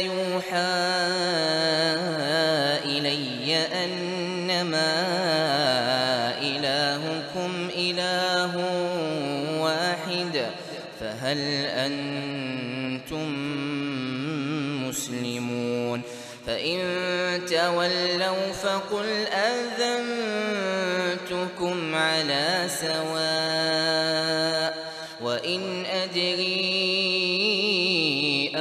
يوحى إلي أنما إلهكم إله واحد فهل أنتم مسلمون؟ فإن تولوا فقل أذنتكم على سواء وإن أدري